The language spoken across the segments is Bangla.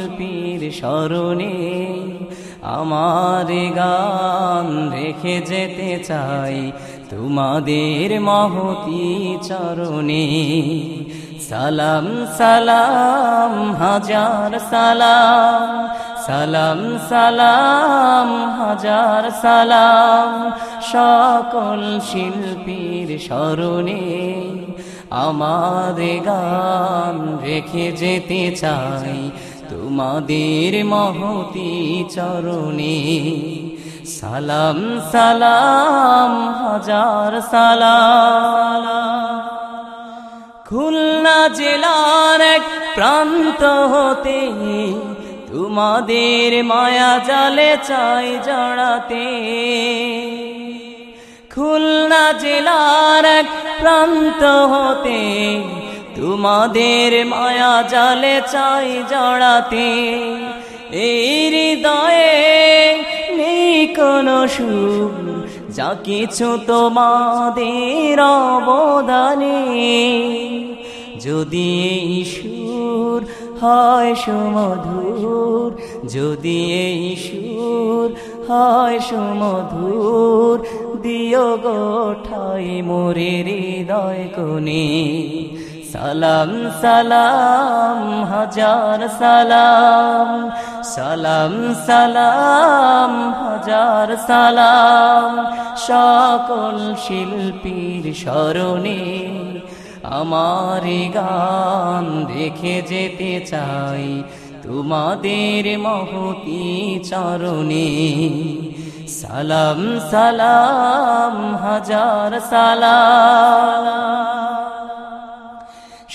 শিল্পীর স্মরণে আমার গান রেখে যেতে চাই। তোমাদের মহতি চরণে সালাম সালাম, হাজার সালাম সালাম সালাম, হাজার সালাম। সকল শিল্পীর স্মরণে আমার গান রেখে যেতে চাই। তোমাদের মহতি চরণে সালাম সালাম, হাজার সালাম। খুলনা জেলার এক প্রান্ত হতে তোমাদের মায়া জালে চাই জড়াতে। খুলনা জেলার এক প্রান্ত হতে তোমাদের মায়া জালে চাই জড়াতে। এই হৃদয়ে নেই কোনো সুর যা কিছু তোমাদের অবদানে। যদি এই সুর হয় সুমধুর, যদি এই সুর হয় সুমধুর, দিও গোঠাই মোরে হৃদয় কোনে সালাম সালাম, হাজার সালাম। সালাম সালাম, হাজার সালাম। সকল শিল্পীর স্মরণে আমার গান দেখে যেতে চাই। তোমাদের মহতি চরণে সালাম সালাম, হাজার সালাম।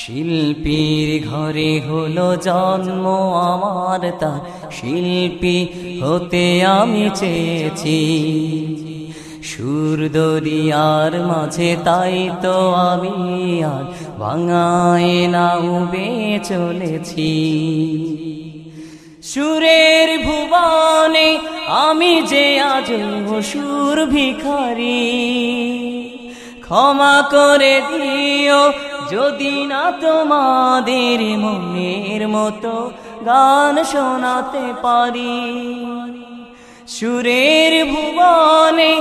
শিল্পীর ঘরে হলো জন্ম আমার, তার শিল্পী হতে আমি চেয়েছি। সুর দরিয়ার মাঝে তাই তো আমি আর ভাঙায় না উবে চলেছি। সুরের ভুবনে আমি যে আজ সুর ভিখারি, ক্ষমা করে দিও যদি না তোমাদের মনের মতো গান শোনাতে পারি, সুরের ভুবনে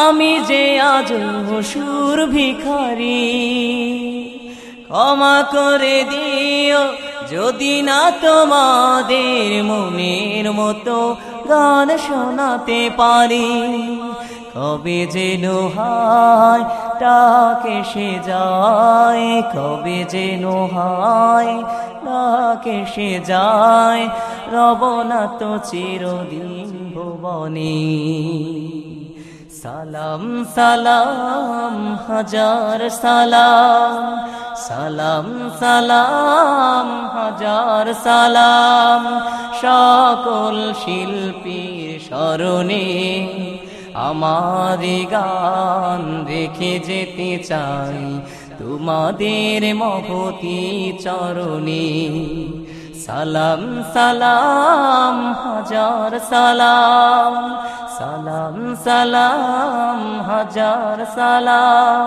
আমি যে আজ সুর ভিখারি, ক্ষমা করে দিও যদি না তোমাদের মনের মতো গান শোনাতে পারি। কবে যে নোহায় ডাকে সে যায়। কবে যে নোহায় ডাকে সে যায়। রব না তো চিরদিন ভুবনে। সালাম সালাম, হাজার সালাম। সালাম সালাম, হাজার সালাম। সকল শিল্পীর স্মরণে আমার গান রেখে যেতে চাই, তোমাদের মহতি চরণে। সালাম সালাম, হাজার সালাম সালাম সালাম, হাজার সালাম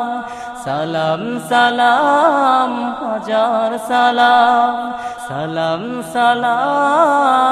সালাম সালাম, হাজার সালাম সালাম সালাম